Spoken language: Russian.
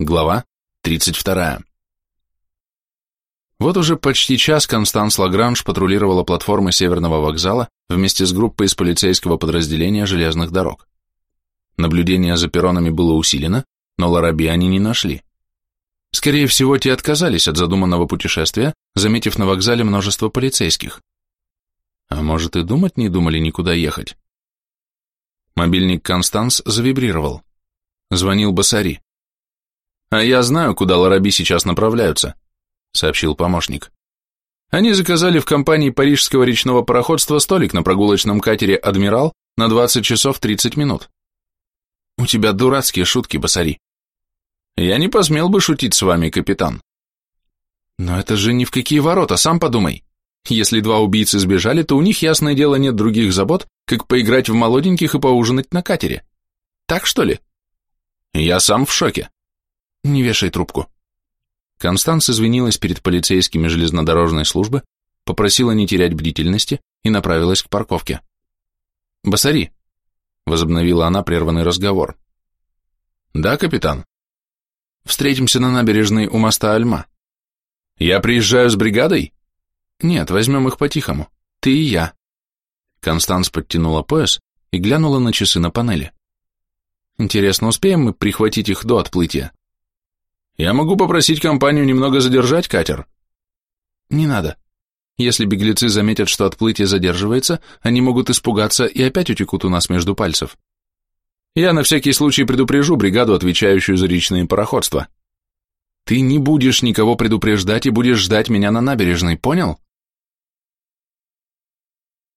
Глава 32. Вот уже почти час Констанс Лагранж патрулировала платформы Северного вокзала вместе с группой из полицейского подразделения железных дорог. Наблюдение за перронами было усилено, но Лараби они не нашли. Скорее всего, те отказались от задуманного путешествия, заметив на вокзале множество полицейских. А может и думать не думали никуда ехать. Мобильник Констанс завибрировал. Звонил Басари. «А я знаю, куда Лараби сейчас направляются», — сообщил помощник. «Они заказали в компании парижского речного пароходства столик на прогулочном катере «Адмирал» на 20 часов 30 минут». «У тебя дурацкие шутки, Басари». «Я не посмел бы шутить с вами, капитан». «Но это же ни в какие ворота, сам подумай. Если два убийцы сбежали, то у них, ясное дело, нет других забот, как поиграть в молоденьких и поужинать на катере. Так что ли?» «Я сам в шоке». Не вешай трубку. Констанс извинилась перед полицейскими железнодорожной службы, попросила не терять бдительности и направилась к парковке. «Басари», — возобновила она прерванный разговор. «Да, капитан?» «Встретимся на набережной у моста Альма». «Я приезжаю с бригадой?» «Нет, возьмем их по-тихому. Ты и я». Констанс подтянула пояс и глянула на часы на панели. «Интересно, успеем мы прихватить их до отплытия?» Я могу попросить компанию немного задержать катер. Не надо. Если беглецы заметят, что отплытие задерживается, они могут испугаться и опять утекут у нас между пальцев. Я на всякий случай предупрежу бригаду, отвечающую за речные пароходства. Ты не будешь никого предупреждать и будешь ждать меня на набережной, понял?